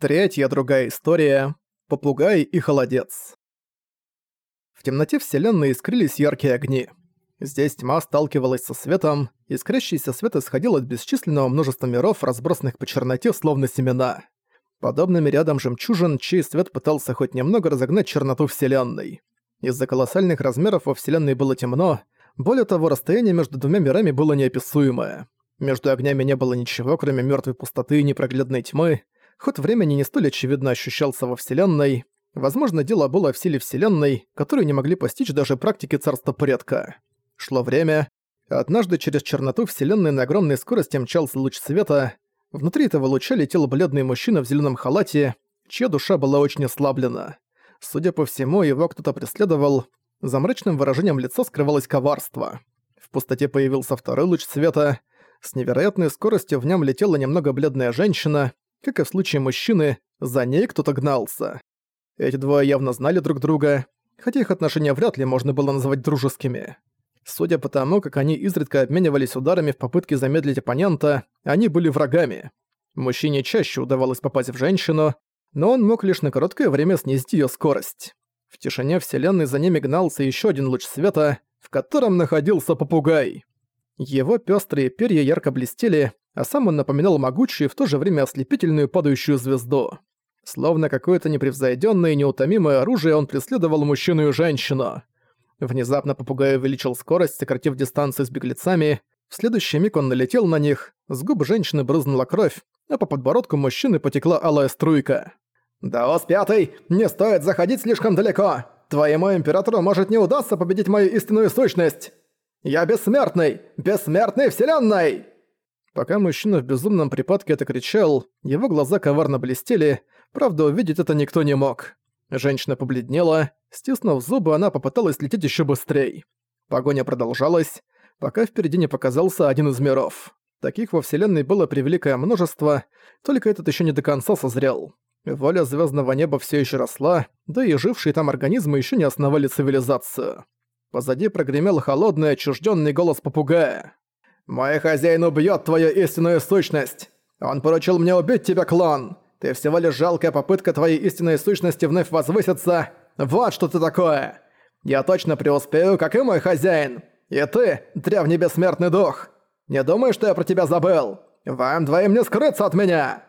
Третья другая история. Попугай и холодец. В темноте Вселенной искрились яркие огни. Здесь тьма сталкивалась со светом, искрящийся свет исходил от бесчисленного множества миров, разбросанных по черноте, словно семена. Подобными рядом жемчужин, чей свет пытался хоть немного разогнать черноту Вселенной. Из-за колоссальных размеров во Вселенной было темно, более того, расстояние между двумя мирами было неописуемое. Между огнями не было ничего, кроме мертвой пустоты и непроглядной тьмы, Ход времени не столь очевидно ощущался во Вселенной. Возможно, дело было в силе Вселенной, которую не могли постичь даже практики Царства Предка. Шло время. Однажды через черноту Вселенной на огромной скорости мчался луч света. Внутри этого луча летел бледный мужчина в зеленом халате, чья душа была очень ослаблена. Судя по всему, его кто-то преследовал. За мрачным выражением лица скрывалось коварство. В пустоте появился второй луч света. С невероятной скоростью в нем летела немного бледная женщина, как и в случае мужчины, за ней кто-то гнался. Эти двое явно знали друг друга, хотя их отношения вряд ли можно было назвать дружескими. Судя по тому, как они изредка обменивались ударами в попытке замедлить оппонента, они были врагами. Мужчине чаще удавалось попасть в женщину, но он мог лишь на короткое время снизить её скорость. В тишине Вселенной за ними гнался ещё один луч света, в котором находился попугай. Его пёстрые перья ярко блестели, а сам он напоминал могучую и в то же время ослепительную падающую звезду. Словно какое-то непревзойдённое и неутомимое оружие он преследовал мужчину и женщину. Внезапно попугай увеличил скорость, сократив дистанцию с беглецами. В следующий миг он налетел на них, с губ женщины брызнула кровь, а по подбородку мужчины потекла алая струйка. «Даос Пятый, не стоит заходить слишком далеко! Твоему императору может не удастся победить мою истинную сущность! Я бессмертный! Бессмертный вселенной!» Пока мужчина в безумном припадке это кричал, его глаза коварно блестели, правда увидеть это никто не мог. Женщина побледнела, стиснув зубы, она попыталась лететь еще быстрее. Погоня продолжалась, пока впереди не показался один из миров. Таких во Вселенной было превеликое множество, только этот еще не до конца созрел. Воля звездного неба все еще росла, да и жившие там организмы еще не основали цивилизацию. Позади прогремел холодный, отчужденный голос попугая. «Мой хозяин убьет твою истинную сущность! Он поручил мне убить тебя, клон! Ты всего лишь жалкая попытка твоей истинной сущности вновь возвыситься! Вот что ты такое! Я точно преуспею, как и мой хозяин! И ты, древний бессмертный дух! Не думай, что я про тебя забыл! Вам двоим не скрыться от меня!»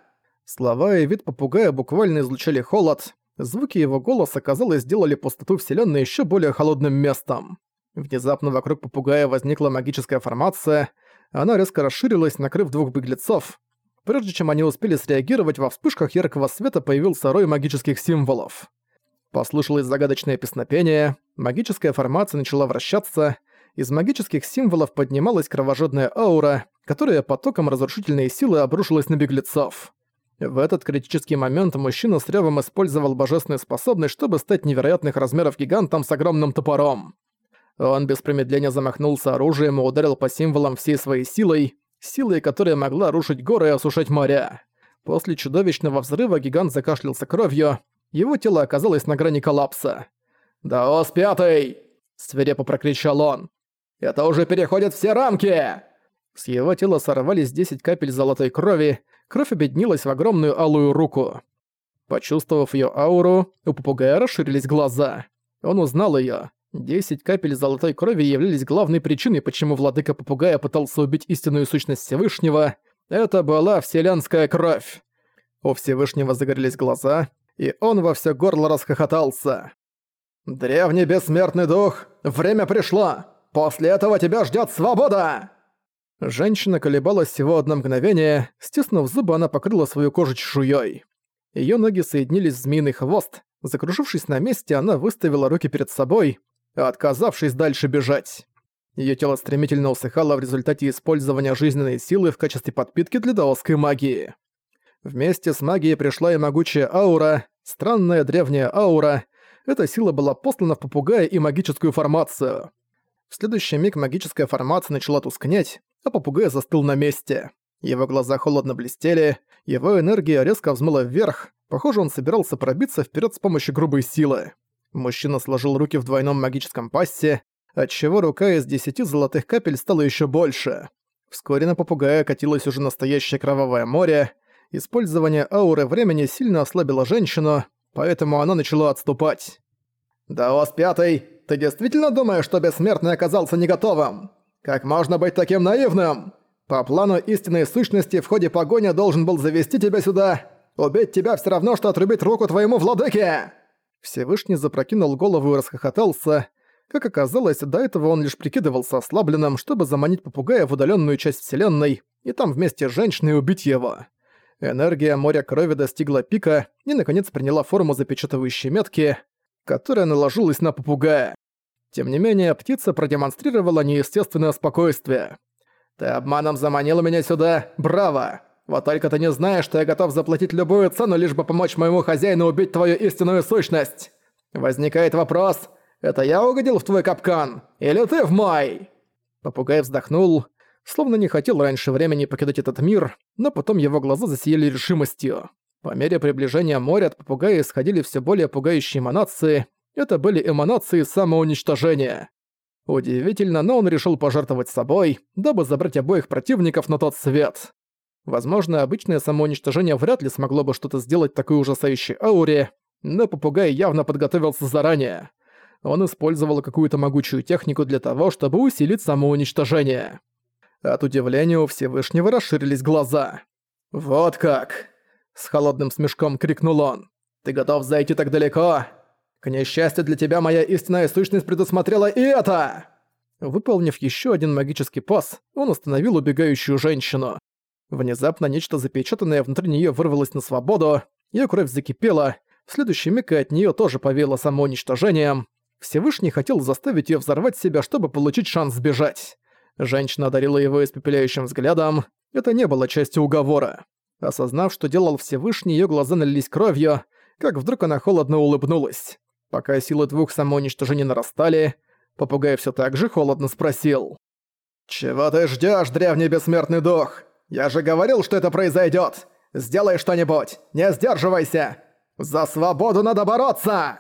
Слова и вид попугая буквально излучали холод, звуки его голоса, казалось, сделали пустоту Вселенной еще более холодным местом. Внезапно вокруг попугая возникла магическая формация — она резко расширилась, накрыв двух беглецов. Прежде чем они успели среагировать, во вспышках яркого света появился рой магических символов. Послышалось загадочное песнопение, магическая формация начала вращаться, из магических символов поднималась кровожадная аура, которая потоком разрушительной силы обрушилась на беглецов. В этот критический момент мужчина с ревом использовал божественную способность, чтобы стать невероятных размеров гигантом с огромным топором. Он без промедления замахнулся оружием и ударил по символам всей своей силой, силой, которая могла рушить горы и осушать моря. После чудовищного взрыва гигант закашлялся кровью, его тело оказалось на грани коллапса. «Даос Пятый!» – свирепо прокричал он. «Это уже переходит все рамки!» С его тела сорвались 10 капель золотой крови, кровь объединилась в огромную алую руку. Почувствовав ее ауру, у попугая расширились глаза. Он узнал ее. Десять капель золотой крови являлись главной причиной, почему владыка попугая пытался убить истинную сущность Всевышнего. Это была вселенская кровь. У Всевышнего загорелись глаза, и он во все горло расхохотался. «Древний бессмертный дух, время пришло! После этого тебя ждет свобода!» Женщина колебалась всего одно мгновение, стиснув зубы, она покрыла свою кожу чешуей. Ее ноги соединились в змеиный хвост, закружившись на месте, она выставила руки перед собой, отказавшись дальше бежать. Её тело стремительно усыхало в результате использования жизненной силы в качестве подпитки для даосской магии. Вместе с магией пришла и могучая аура, странная древняя аура. Эта сила была послана в попугая и магическую формацию. В следующий миг магическая формация начала тускнеть, а попугай застыл на месте. Его глаза холодно блестели, его энергия резко взмыла вверх, похоже, он собирался пробиться вперед с помощью грубой силы. Мужчина сложил руки в двойном магическом пассе, отчего рука из десяти золотых капель стала еще больше. Вскоре на попугая катилось уже настоящее кровавое море, Использование ауры времени сильно ослабило женщину, поэтому она начала отступать. «Даос Пятый, ты действительно думаешь, что Бессмертный оказался не готовым? Как можно быть таким наивным? По плану истинной сущности в ходе погони должен был завести тебя сюда. Убить тебя все равно, что отрубить руку твоему владыке!» Всевышний запрокинул голову и расхохотался. Как оказалось, до этого он лишь прикидывался ослабленным, чтобы заманить попугая в удаленную часть Вселенной и там вместе с женщиной убить его. Энергия моря крови достигла пика и, наконец, приняла форму запечатывающей метки, которая наложилась на попугая. Тем не менее, птица продемонстрировала неестественное спокойствие. «Ты обманом заманила меня сюда, браво! Вот только ты не знаешь, что я готов заплатить любую цену, лишь бы помочь моему хозяину убить твою истинную сущность! Возникает вопрос, это я угодил в твой капкан, или ты в мой?» Попугай вздохнул, словно не хотел раньше времени покидать этот мир, но потом его глаза засияли решимостью. По мере приближения моря от попугая исходили все более пугающие эманации. Это были эманации самоуничтожения. Удивительно, но он решил пожертвовать собой, дабы забрать обоих противников на тот свет. Возможно, обычное самоуничтожение вряд ли смогло бы что-то сделать такой ужасающей ауре, но попугай явно подготовился заранее. Он использовал какую-то могучую технику для того, чтобы усилить самоуничтожение. От удивления у Всевышнего расширились глаза. «Вот как!» — с холодным смешком крикнул он. «Ты готов зайти так далеко? К несчастью для тебя моя истинная сущность предусмотрела и это!» Выполнив еще один магический пас, он остановил убегающую женщину. Внезапно нечто запечатанное внутри нее вырвалось на свободу, ее кровь закипела, в следующий миг и от нее тоже повело самоуничтожением. Всевышний хотел заставить ее взорвать себя, чтобы получить шанс сбежать. Женщина одарила его испепеляющим взглядом. Это не было частью уговора. Осознав, что делал Всевышний, ее глаза налились кровью, как вдруг она холодно улыбнулась. Пока силы двух самоуничтожений нарастали, попугай все так же холодно спросил. «Чего ты ждешь, древний бессмертный дух? Я же говорил, что это произойдет. Сделай что-нибудь, не сдерживайся! За свободу надо бороться!»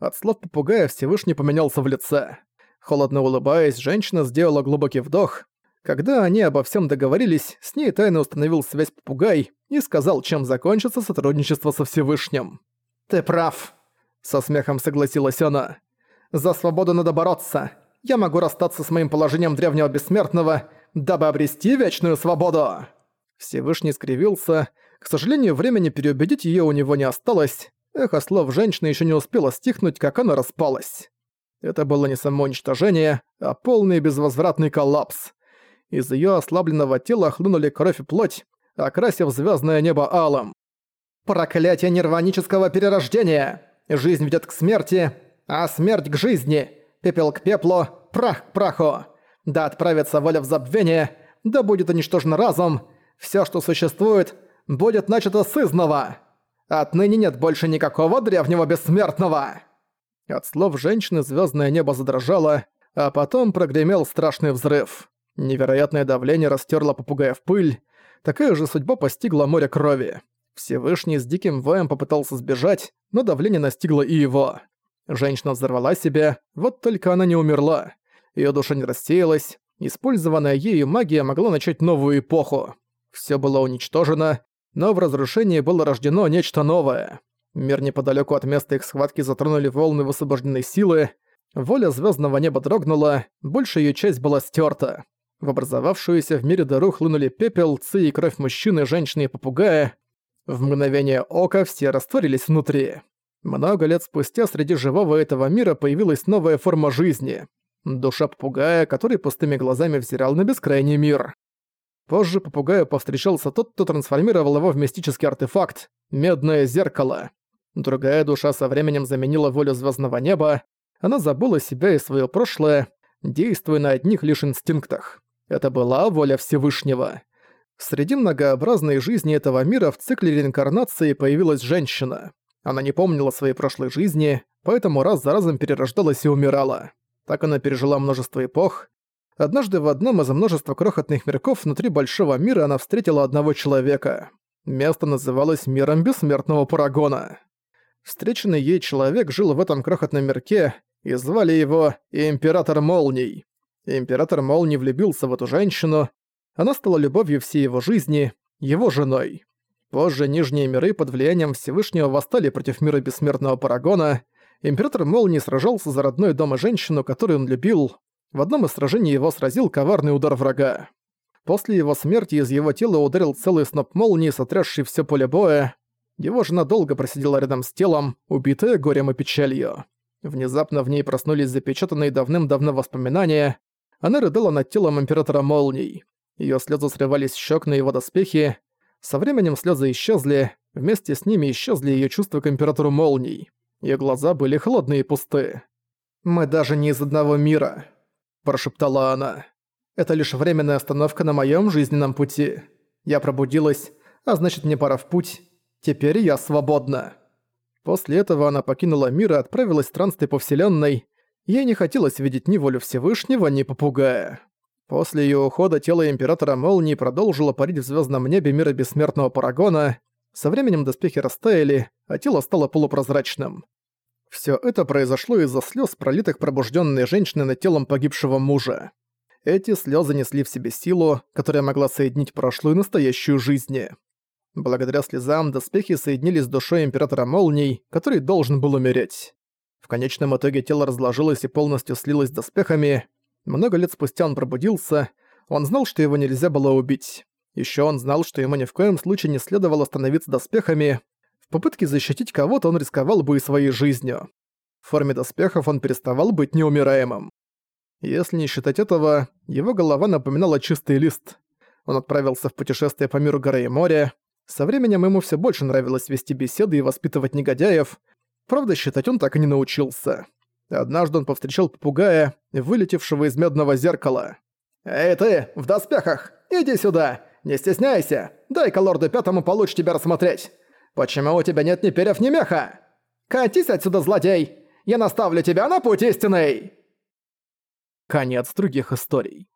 От слов попугая Всевышний поменялся в лице. Холодно улыбаясь, женщина сделала глубокий вдох. Когда они обо всем договорились, с ней тайно установил связь попугай и сказал, чем закончится сотрудничество со Всевышним. «Ты прав», — со смехом согласилась она. «За свободу надо бороться. Я могу расстаться с моим положением древнего бессмертного, дабы обрести вечную свободу». Всевышний скривился. К сожалению, времени переубедить ее у него не осталось. Эхо слов женщины еще не успело стихнуть, как она распалась. Это было не самоуничтожение, а полный безвозвратный коллапс. Из ее ослабленного тела хлынули кровь и плоть, окрасив звездное небо алым. «Проклятие нирванического перерождения! Жизнь ведет к смерти, а смерть к жизни! Пепел к пеплу, прах к праху! Да отправится воля в забвение, да будет уничтожен разум! Все, что существует, будет начато с изного! Отныне нет больше никакого древнего бессмертного!» От слов женщины звездное небо задрожало, а потом прогремел страшный взрыв. Невероятное давление растерло попугая в пыль. Такая же судьба постигла море крови. Всевышний с диким воем попытался сбежать, но давление настигло и его. Женщина взорвала себя, вот только она не умерла. Её душа не рассеялась, использованная ею магия могла начать новую эпоху. Всё было уничтожено, но в разрушении было рождено нечто новое. Мир неподалеку от места их схватки затронули волны высвобожденной силы. Воля звездного неба дрогнула, большая ее часть была стерта. В образовавшуюся в мире дыру хлынули пепел, ци и кровь мужчины, женщины и попугая. В мгновение ока все растворились внутри. Много лет спустя среди живого этого мира появилась новая форма жизни. Душа попугая, который пустыми глазами взирал на бескрайний мир. Позже попугаю повстречался тот, кто трансформировал его в мистический артефакт — медное зеркало. Другая душа со временем заменила волю звездного неба, она забыла себя и свое прошлое, действуя на одних лишь инстинктах. Это была воля Всевышнего. Среди многообразной жизни этого мира в цикле реинкарнации появилась женщина. Она не помнила своей прошлой жизни, поэтому раз за разом перерождалась и умирала. Так она пережила множество эпох. Однажды в одном из множества крохотных мирков внутри большого мира она встретила одного человека. Место называлось Миром Бессмертного Парагона. Встреченный ей человек жил в этом крохотном мирке, и звали его Император Молний. Император Молний влюбился в эту женщину, она стала любовью всей его жизни, его женой. Позже Нижние миры под влиянием Всевышнего восстали против мира Бессмертного Парагона. Император Молнии сражался за родной дом и женщину, которую он любил. В одном из сражений его сразил коварный удар врага. После его смерти из его тела ударил целый сноп молнии, сотрясший все поле боя. Его жена долго просидела рядом с телом, убитая горем и печалью. Внезапно в ней проснулись запечатанные давным-давно воспоминания. Она рыдала над телом Императора Молний. Её слезы срывались с щек на его доспехи. Со временем слезы исчезли, вместе с ними исчезли её чувства к Императору Молний. Её глаза были холодные и пусты. «Мы даже не из одного мира», – прошептала она. «Это лишь временная остановка на моём жизненном пути. Я пробудилась, а значит мне пора в путь. Теперь я свободна». После этого она покинула мир и отправилась в странствие по вселенной. Ей не хотелось видеть ни волю Всевышнего, ни попугая. После её ухода тело Императора Молнии продолжило парить в звёздном небе мира бессмертного Парагона. Со временем доспехи растаяли, а тело стало полупрозрачным. Всё это произошло из-за слёз, пролитых пробуждённой женщиной над телом погибшего мужа. Эти слёзы несли в себе силу, которая могла соединить прошлую и настоящую жизни. Благодаря слезам доспехи соединились с душой Императора Молний, который должен был умереть. В конечном итоге тело разложилось и полностью слилось с доспехами. Много лет спустя он пробудился. Он знал, что его нельзя было убить. Еще он знал, что ему ни в коем случае не следовало становиться доспехами. В попытке защитить кого-то он рисковал бы и своей жизнью. В форме доспехов он переставал быть неумираемым. Если не считать этого, его голова напоминала чистый лист. Он отправился в путешествие по миру горы и моря, со временем ему все больше нравилось вести беседы и воспитывать негодяев. Правда, считать он так и не научился. Однажды он повстречал попугая, вылетевшего из медного зеркала. «Эй ты, в доспехах! Иди сюда! Не стесняйся! Дай-ка лорду пятому получше тебя рассмотреть! Почему у тебя нет ни перьев, ни меха? Катись отсюда, злодей! Я наставлю тебя на путь истинный!» Конец других историй.